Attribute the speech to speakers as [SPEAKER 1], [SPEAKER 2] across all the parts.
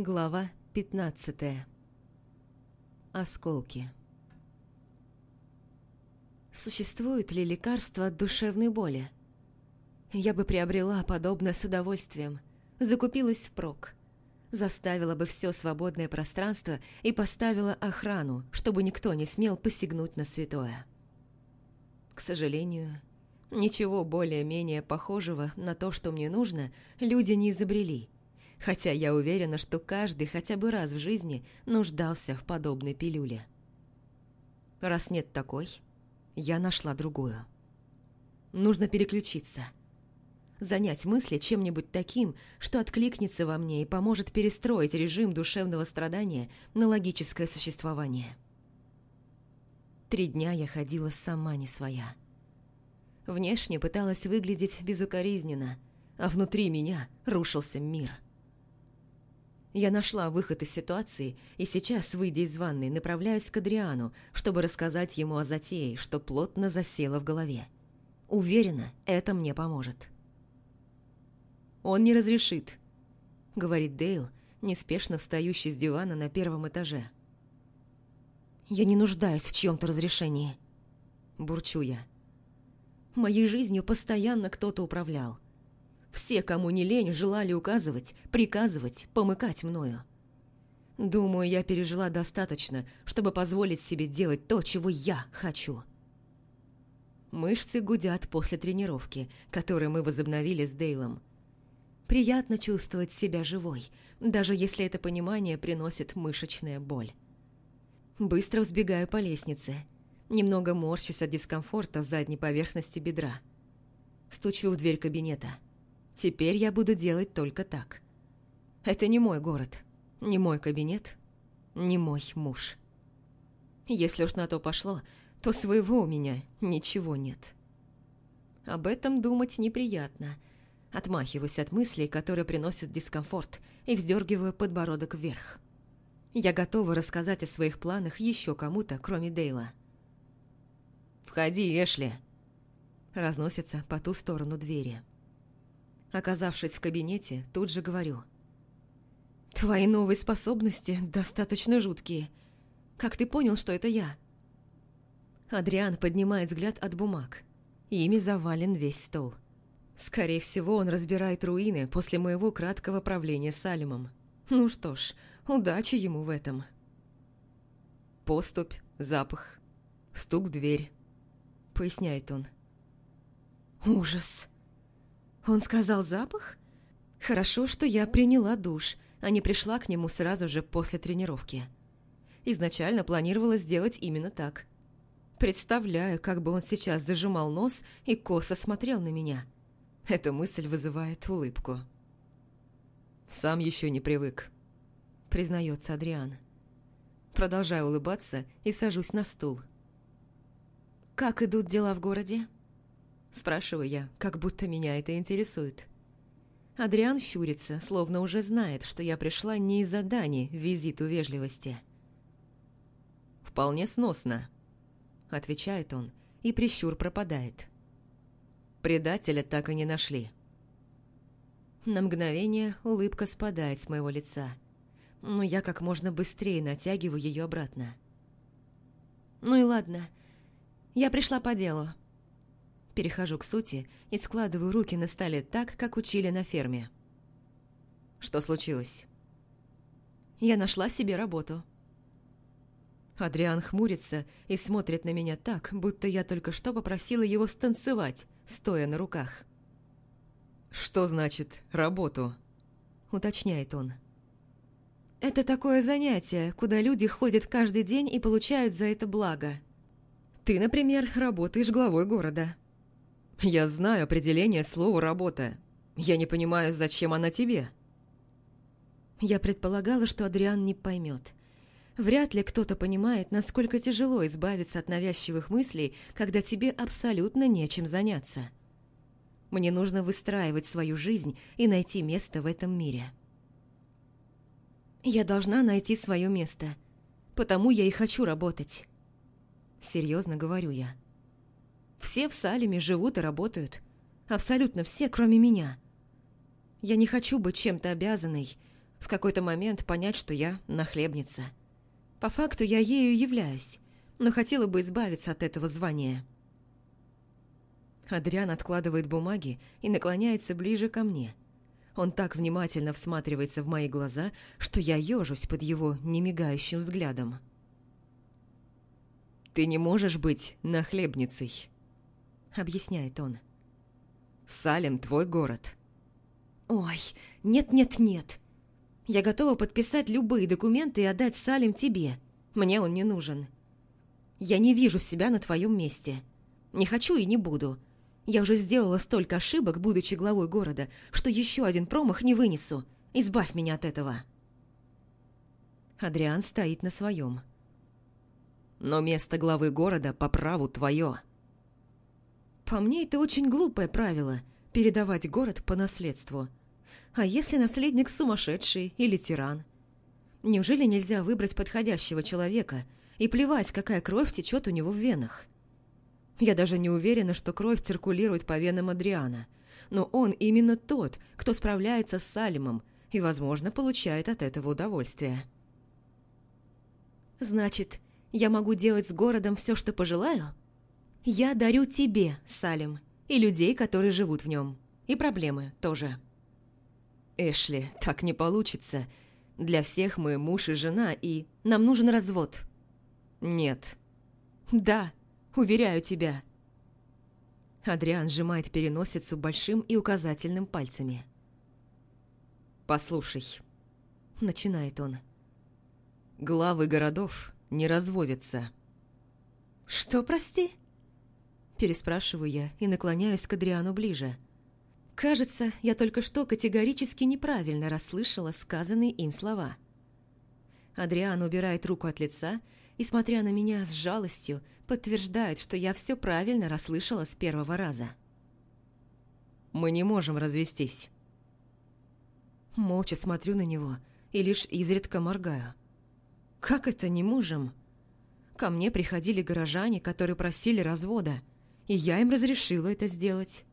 [SPEAKER 1] Глава 15. Осколки. Существует ли лекарство от душевной боли? Я бы приобрела подобное с удовольствием, закупилась впрок, заставила бы все свободное пространство и поставила охрану, чтобы никто не смел посягнуть на святое. К сожалению, ничего более-менее похожего на то, что мне нужно, люди не изобрели – хотя я уверена, что каждый хотя бы раз в жизни нуждался в подобной пилюле. Раз нет такой, я нашла другую. Нужно переключиться. Занять мысли чем-нибудь таким, что откликнется во мне и поможет перестроить режим душевного страдания на логическое существование. Три дня я ходила сама не своя. Внешне пыталась выглядеть безукоризненно, а внутри меня рушился мир – я нашла выход из ситуации и сейчас, выйдя из ванной, направляюсь к Адриану, чтобы рассказать ему о затее, что плотно засело в голове. Уверена, это мне поможет. «Он не разрешит», — говорит Дейл, неспешно встающий с дивана на первом этаже. «Я не нуждаюсь в чьем-то разрешении», — бурчу я. «Моей жизнью постоянно кто-то управлял» Все, кому не лень, желали указывать, приказывать, помыкать мною. Думаю, я пережила достаточно, чтобы позволить себе делать то, чего я хочу. Мышцы гудят после тренировки, которую мы возобновили с Дейлом. Приятно чувствовать себя живой, даже если это понимание приносит мышечная боль. Быстро взбегаю по лестнице. Немного морщусь от дискомфорта в задней поверхности бедра. Стучу в дверь кабинета. Теперь я буду делать только так. Это не мой город, не мой кабинет, не мой муж. Если уж на то пошло, то своего у меня ничего нет. Об этом думать неприятно. Отмахиваюсь от мыслей, которые приносят дискомфорт, и вздергиваю подбородок вверх. Я готова рассказать о своих планах еще кому-то, кроме Дейла. «Входи, Эшли!» Разносится по ту сторону двери. Оказавшись в кабинете, тут же говорю. «Твои новые способности достаточно жуткие. Как ты понял, что это я?» Адриан поднимает взгляд от бумаг. Ими завален весь стол. Скорее всего, он разбирает руины после моего краткого правления Салимом. Ну что ж, удачи ему в этом. Поступь, запах, стук в дверь, поясняет он. Ужас. Он сказал запах? Хорошо, что я приняла душ, а не пришла к нему сразу же после тренировки. Изначально планировала сделать именно так. Представляю, как бы он сейчас зажимал нос и косо смотрел на меня. Эта мысль вызывает улыбку. «Сам еще не привык», — признается Адриан. Продолжаю улыбаться и сажусь на стул. «Как идут дела в городе?» Спрашиваю я, как будто меня это интересует. Адриан щурится, словно уже знает, что я пришла не из-за Дани визиту вежливости. «Вполне сносно», — отвечает он, и прищур пропадает. Предателя так и не нашли. На мгновение улыбка спадает с моего лица, но я как можно быстрее натягиваю ее обратно. «Ну и ладно, я пришла по делу», перехожу к сути и складываю руки на столе так, как учили на ферме. Что случилось? Я нашла себе работу. Адриан хмурится и смотрит на меня так, будто я только что попросила его станцевать, стоя на руках. «Что значит «работу»?» – уточняет он. «Это такое занятие, куда люди ходят каждый день и получают за это благо. Ты, например, работаешь главой города». Я знаю определение слова «работа». Я не понимаю, зачем она тебе. Я предполагала, что Адриан не поймет. Вряд ли кто-то понимает, насколько тяжело избавиться от навязчивых мыслей, когда тебе абсолютно нечем заняться. Мне нужно выстраивать свою жизнь и найти место в этом мире. Я должна найти свое место, потому я и хочу работать. Серьезно говорю я. Все в Салеме живут и работают. Абсолютно все, кроме меня. Я не хочу быть чем-то обязанной, в какой-то момент понять, что я нахлебница. По факту я ею являюсь, но хотела бы избавиться от этого звания. Адриан откладывает бумаги и наклоняется ближе ко мне. Он так внимательно всматривается в мои глаза, что я ежусь под его немигающим взглядом. «Ты не можешь быть нахлебницей», — объясняет он. «Салем — твой город». «Ой, нет-нет-нет. Я готова подписать любые документы и отдать Салем тебе. Мне он не нужен. Я не вижу себя на твоем месте. Не хочу и не буду. Я уже сделала столько ошибок, будучи главой города, что еще один промах не вынесу. Избавь меня от этого». Адриан стоит на своем. «Но место главы города по праву твое». По мне, это очень глупое правило – передавать город по наследству. А если наследник сумасшедший или тиран? Неужели нельзя выбрать подходящего человека и плевать, какая кровь течет у него в венах? Я даже не уверена, что кровь циркулирует по венам Адриана, но он именно тот, кто справляется с Салимом и, возможно, получает от этого удовольствие. «Значит, я могу делать с городом все, что пожелаю?» Я дарю тебе, Салим, и людей, которые живут в нем. И проблемы тоже. Эшли, так не получится. Для всех мы муж и жена, и нам нужен развод. Нет. Да, уверяю тебя. Адриан сжимает переносицу большим и указательным пальцами. «Послушай», — начинает он, — «главы городов не разводятся». «Что, прости?» Переспрашиваю я и наклоняюсь к Адриану ближе. Кажется, я только что категорически неправильно расслышала сказанные им слова. Адриан убирает руку от лица и, смотря на меня с жалостью, подтверждает, что я все правильно расслышала с первого раза. «Мы не можем развестись». Молча смотрю на него и лишь изредка моргаю. «Как это не можем?» Ко мне приходили горожане, которые просили развода – и я им разрешила это сделать.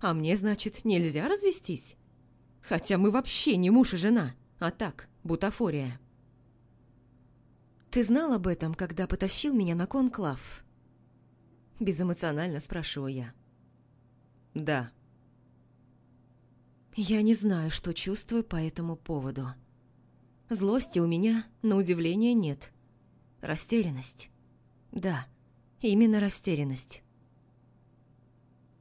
[SPEAKER 1] А мне, значит, нельзя развестись? Хотя мы вообще не муж и жена, а так, бутафория. «Ты знал об этом, когда потащил меня на конклав?» Безэмоционально спрашиваю я. «Да». Я не знаю, что чувствую по этому поводу. Злости у меня, на удивление, нет. Растерянность. Да, именно растерянность.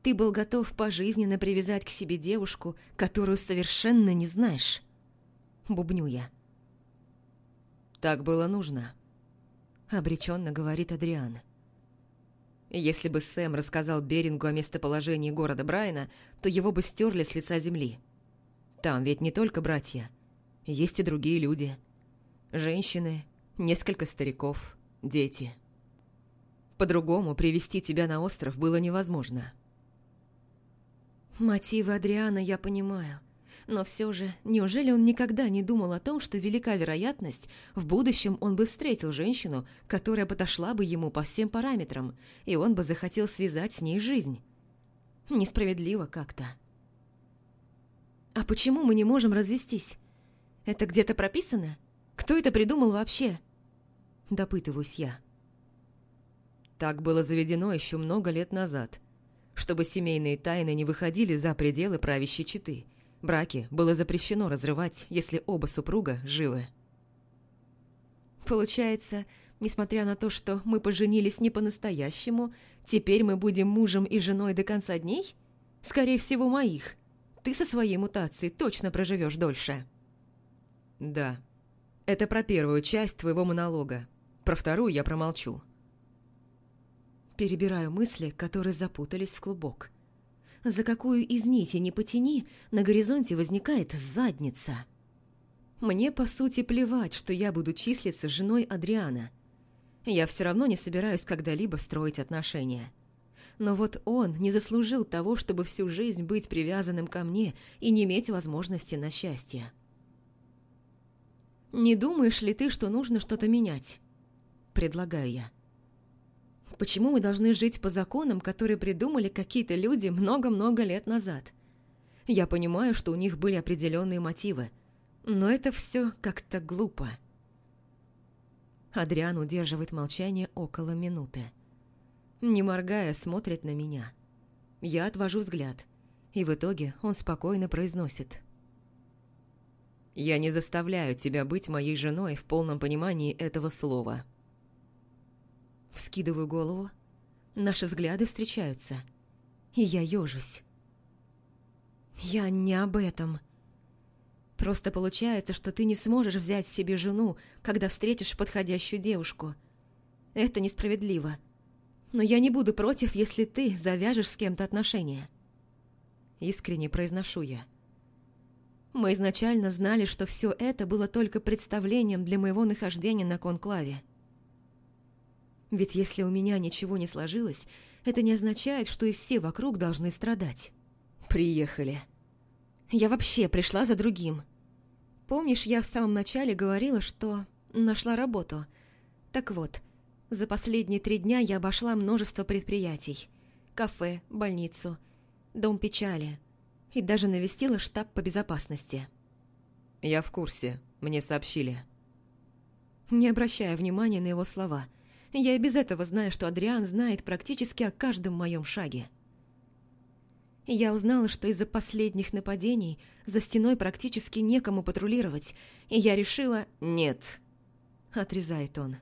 [SPEAKER 1] Ты был готов пожизненно привязать к себе девушку, которую совершенно не знаешь. Бубню я. Так было нужно. Обреченно говорит Адриан. Если бы Сэм рассказал Берингу о местоположении города Брайна, то его бы стерли с лица земли. Там ведь не только братья. Есть и другие люди. Женщины, несколько стариков, дети. По-другому привести тебя на остров было невозможно. Мотивы Адриана я понимаю. Но все же, неужели он никогда не думал о том, что велика вероятность, в будущем он бы встретил женщину, которая подошла бы ему по всем параметрам, и он бы захотел связать с ней жизнь? Несправедливо как-то. «А почему мы не можем развестись? Это где-то прописано? Кто это придумал вообще?» Допытываюсь я. Так было заведено еще много лет назад – чтобы семейные тайны не выходили за пределы правящей четы. Браки было запрещено разрывать, если оба супруга живы. Получается, несмотря на то, что мы поженились не по-настоящему, теперь мы будем мужем и женой до конца дней? Скорее всего, моих. Ты со своей мутацией точно проживешь дольше. Да. Это про первую часть твоего монолога. Про вторую я промолчу. Перебираю мысли, которые запутались в клубок. За какую из нити не потяни, на горизонте возникает задница. Мне, по сути, плевать, что я буду числиться женой Адриана. Я все равно не собираюсь когда-либо строить отношения. Но вот он не заслужил того, чтобы всю жизнь быть привязанным ко мне и не иметь возможности на счастье. «Не думаешь ли ты, что нужно что-то менять?» Предлагаю я. Почему мы должны жить по законам, которые придумали какие-то люди много-много лет назад? Я понимаю, что у них были определенные мотивы. Но это все как-то глупо. Адриан удерживает молчание около минуты. Не моргая, смотрит на меня. Я отвожу взгляд, и в итоге он спокойно произносит. «Я не заставляю тебя быть моей женой в полном понимании этого слова». Вскидываю голову. Наши взгляды встречаются. И я ежусь. «Я не об этом», Просто получается, что ты не сможешь взять себе жену, когда встретишь подходящую девушку. Это несправедливо. Но я не буду против, если ты завяжешь с кем-то отношения. Искренне произношу я. Мы изначально знали, что все это было только представлением для моего нахождения на конклаве. Ведь если у меня ничего не сложилось, это не означает, что и все вокруг должны страдать. Приехали. Я вообще пришла за другим. Помнишь, я в самом начале говорила, что нашла работу? Так вот, за последние три дня я обошла множество предприятий. Кафе, больницу, дом печали. И даже навестила штаб по безопасности. Я в курсе, мне сообщили. Не обращая внимания на его слова, я и без этого знаю, что Адриан знает практически о каждом моем шаге. Я узнала, что из-за последних нападений за стеной практически некому патрулировать, и я решила «нет», — отрезает он.